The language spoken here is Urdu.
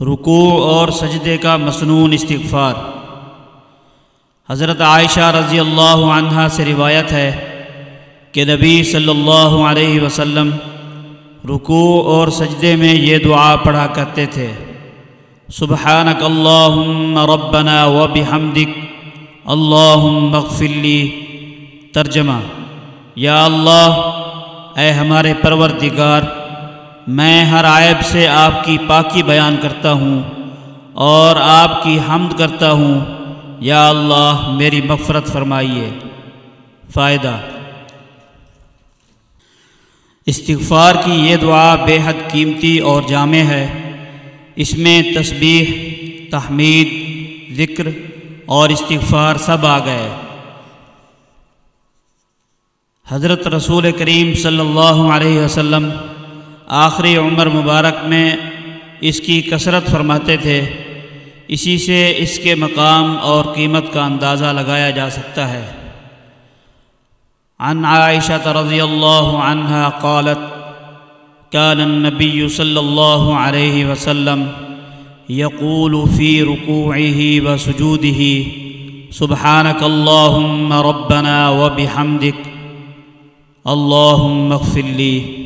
رکوع اور سجدے کا مصنون استغفار۔ حضرت عائشہ رضی اللہ عنہ سے روایت ہے کہ نبی صلی اللہ علیہ وسلم رکوع اور سجدے میں یہ دعا پڑھا کرتے تھے۔ سبحانک اللہم ربنا و بحمدک اللہم اغفر لی۔ ترجمہ، یا اللہ، اے ہمارے پروردگار میں ہر عائب سے آپ کی پاکی بیان کرتا ہوں اور آپ کی حمد کرتا ہوں۔ یا اللہ، میری مغفرت فرمائیے۔ فائدہ۔ استغفار کی یہ دعا بے حد قیمتی اور جامع ہے۔ اس میں تسبیح، تحمید، ذکر اور استغفار سب آ گئے۔ حضرت رسول کریم صلی اللہ علیہ وسلم آخری عمر مبارک میں اس کی کثرت فرماتے تھے، اسی سے اس کے مقام اور قیمت کا اندازہ لگایا جا سکتا ہے۔ عن عائشة رضي الله عنها قالت كان النبي صلى الله عليه وسلم يقول في ركوعه وسجوده سبحانك اللهم ربنا وبحمدك اللهم اغفر لي